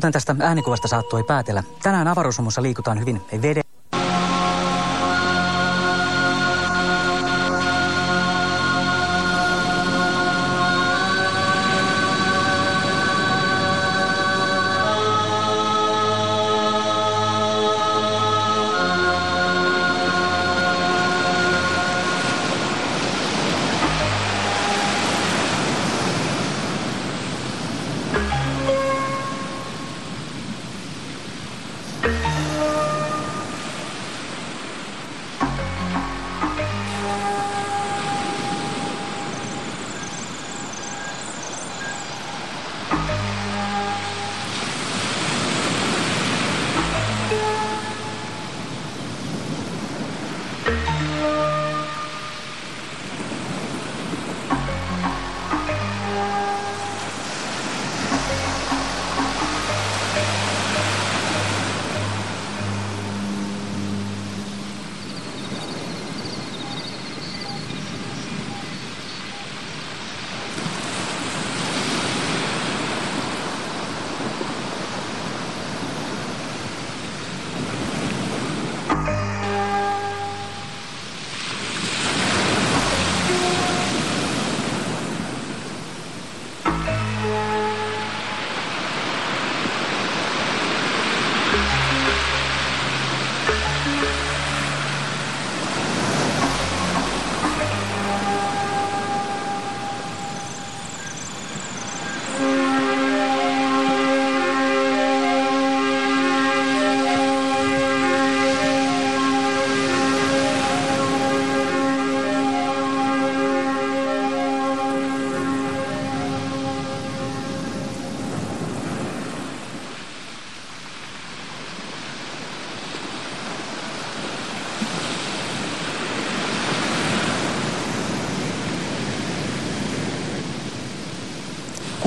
Kuten tästä äänikuvasta saattoi päätellä, tänään avaruusumussa liikutaan hyvin. Veden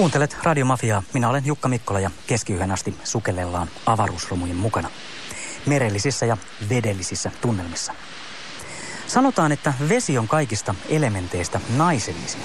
Kuuntelet Radiomafiaa. Minä olen Jukka Mikkola ja keskiyhden asti sukellellaan avaruusromujen mukana. Merellisissä ja vedellisissä tunnelmissa. Sanotaan, että vesi on kaikista elementeistä naisellisin.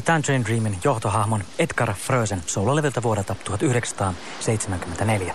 Oli Tangerine Dreamin johtohahmon Edgar Frösen soololevyltä vuodelta 1974.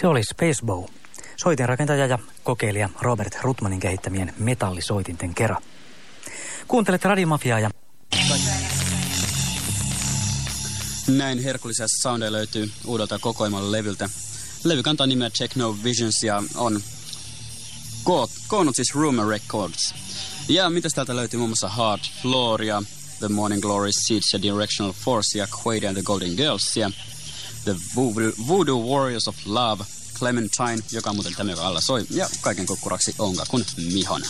Se oli Spacebow, soitinrakentaja ja kokeilija Robert Rutmanin kehittämien metallisoitinten kera. Kuuntelet Radiomafiaa ja Näin herkullisia soundeja löytyy uudelta kokoelmalla levyltä. Levy kantaa nimeä Techno Visions ja on koot, koonnut siis Rumor Records. Ja mitä täältä löytyy muun muassa Hard Floor ja The Morning Glory Seeds ja Directional Force ja Quaid and the Golden Girls ja The Voodoo, Warriors of Love, Clementine, joka muuten tämä, alla soi, ja kaiken kukkuraksi Onka kun Mihon.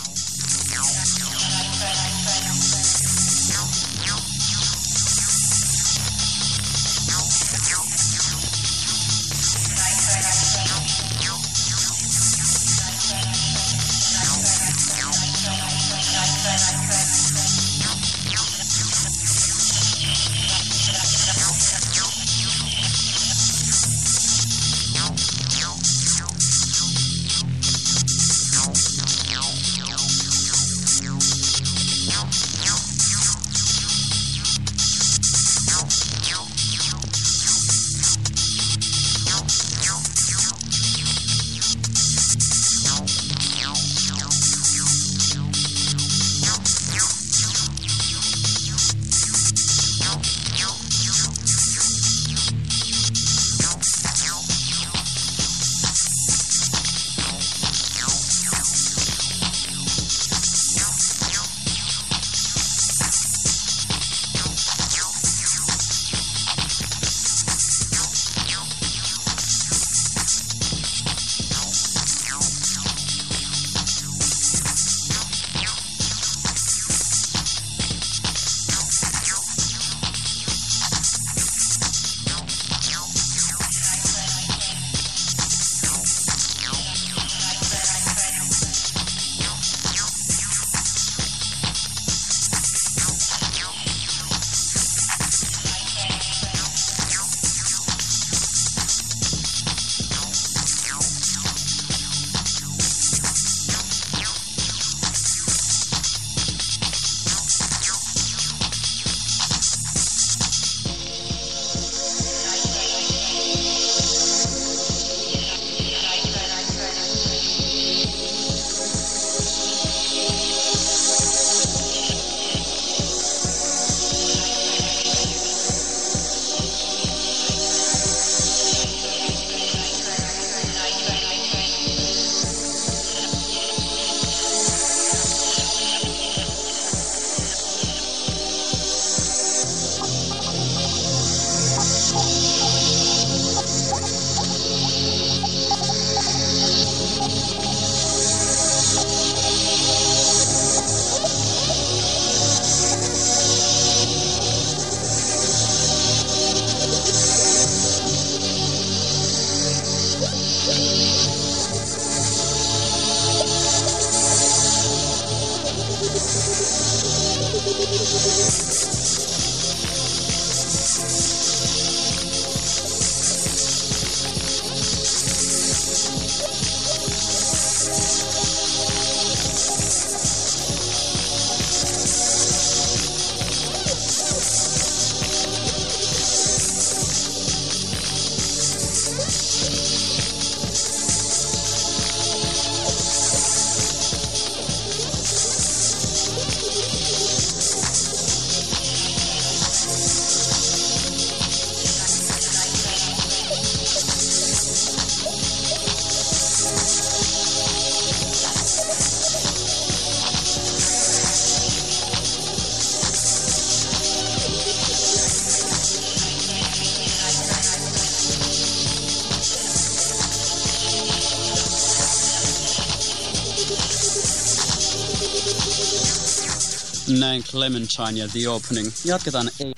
näin Clementine ja The Opening. Jatketaan. Ei.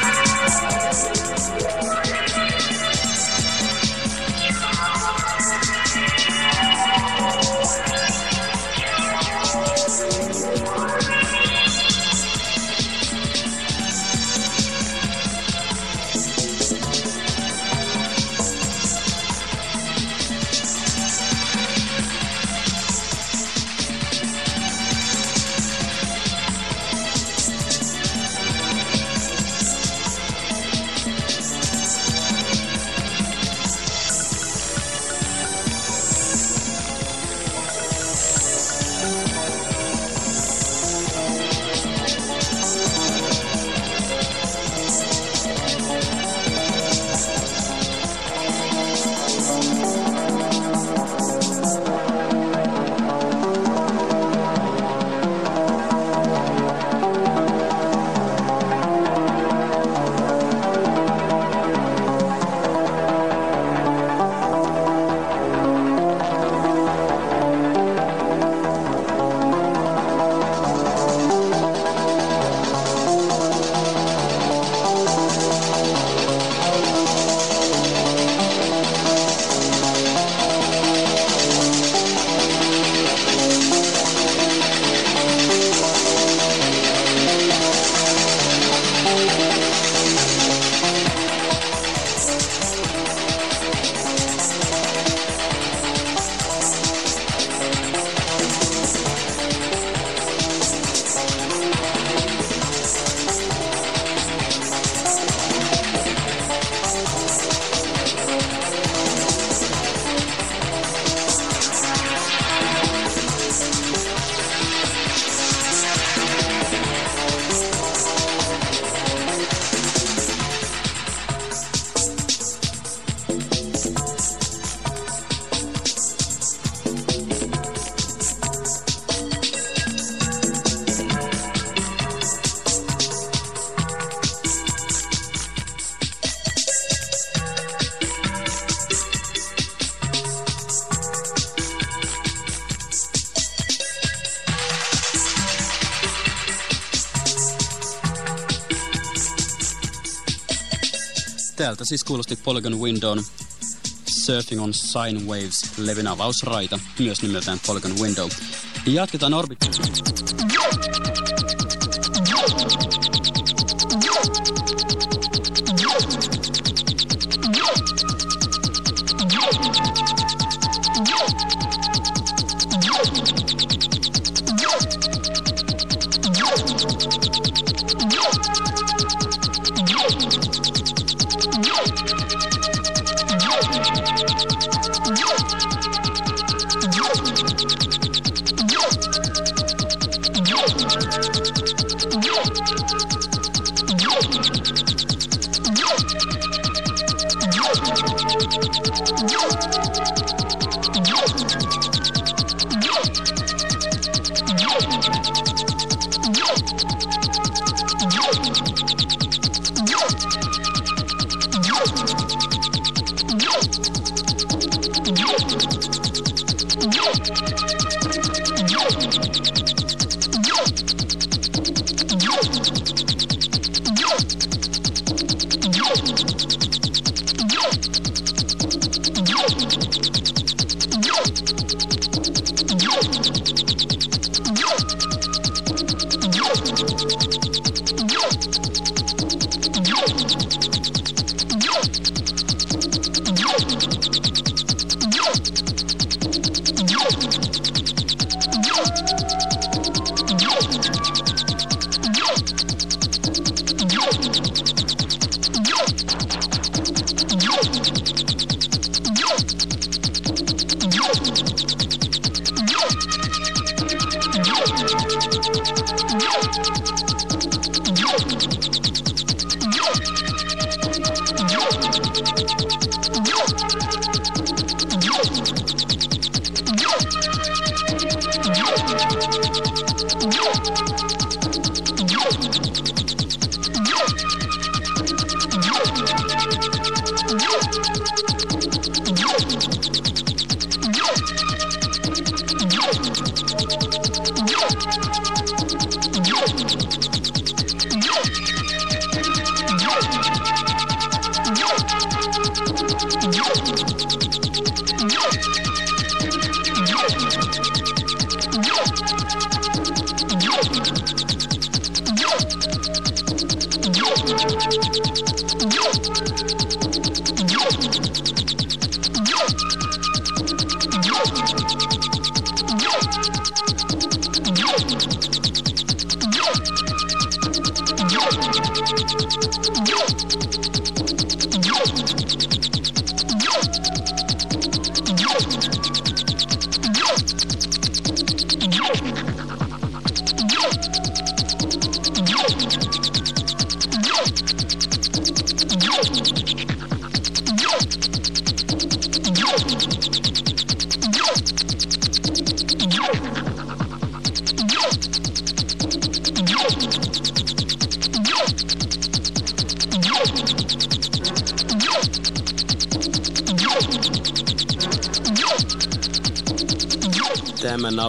Täältä siis kuulosti Polygon Windown Surfing on Sine Waves-levyn avausraita, myös nimeltään Polygon Window. Jatketaan Orbit.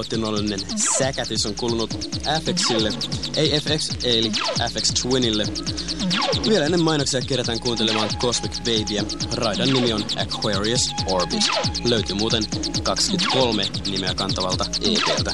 Nautinnollinen säkätys on kulunut FXille, ei FX, eli FX Twinille. Vielä ennen mainoksia kerätään kuuntelemaan Cosmic Babyä. Raidan nimi on Aquarius Orbit. Löytyy muuten 23 nimeä kantavalta EPltä.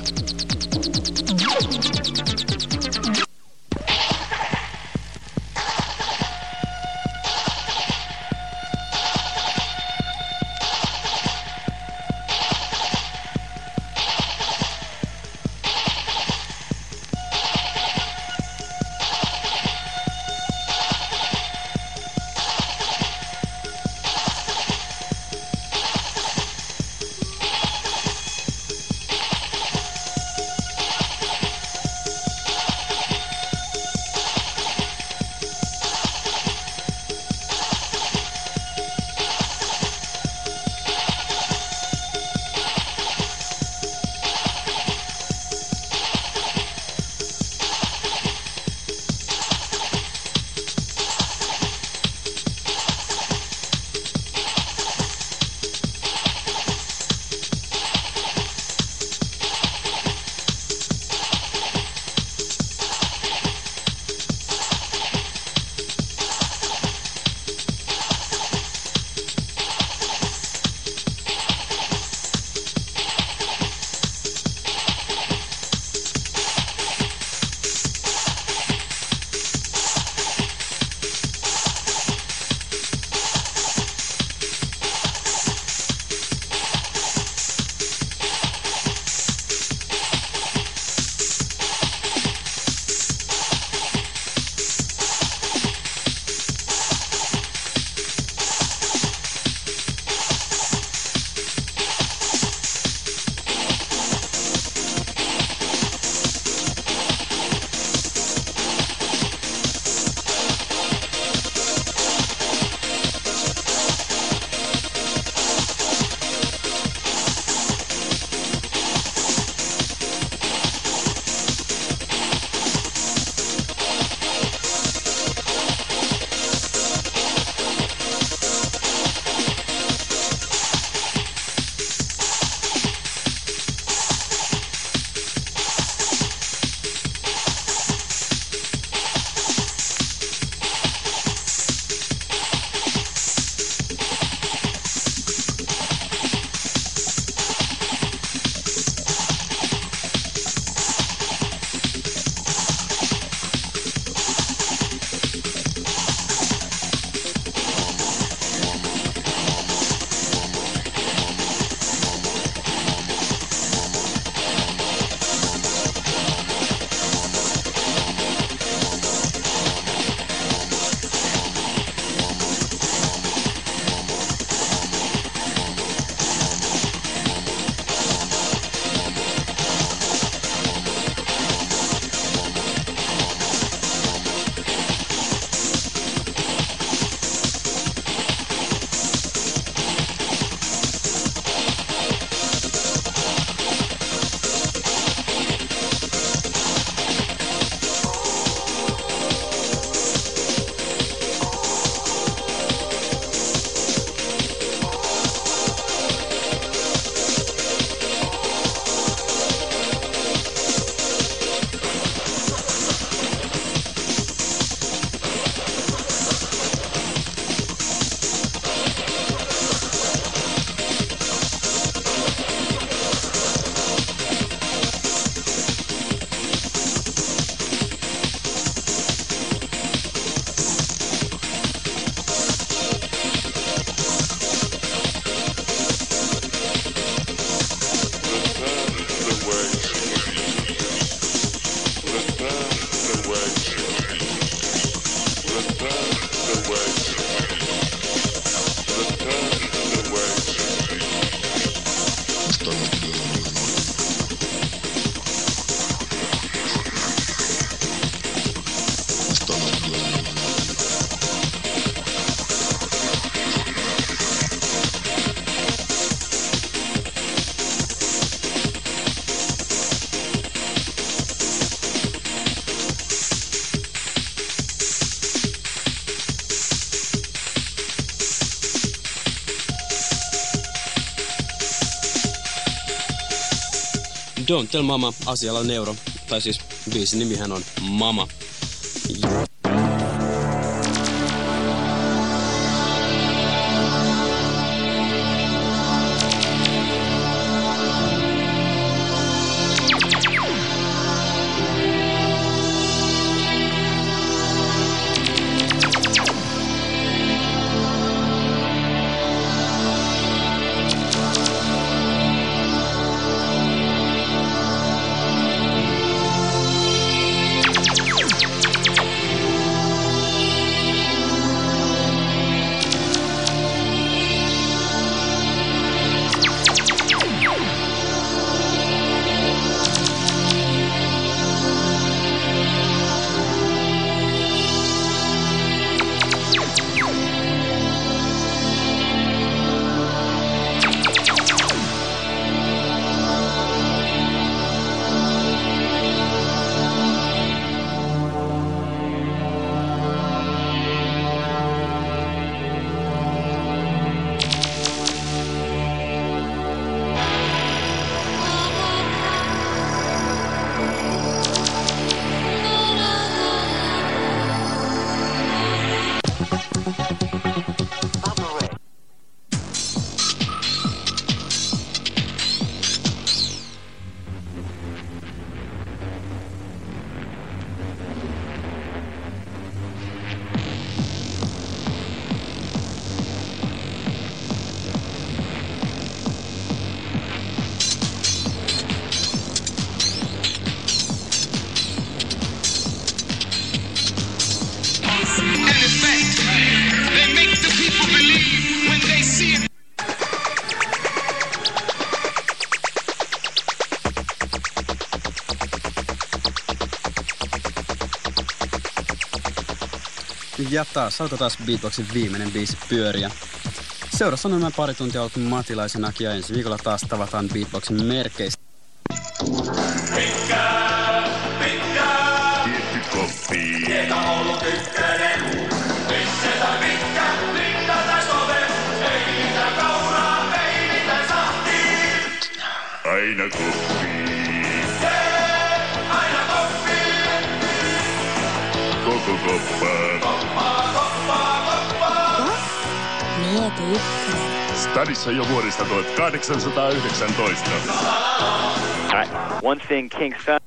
Don't Tell Mama, asialla on euro. Tai siis biisin nimihän on Mama. Ja taas alkoi taas Beatboxin viimeinen biisi pyöriä. Seurassa on nämä pari tuntia ollut matilaisenakin ja ensi viikolla taas tavataan Beatboxin merkeistä. Stadissa jo vuodesta 1819. Alright. One thing Kings found.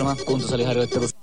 Ohjelma kuntosaliharjoittelussa.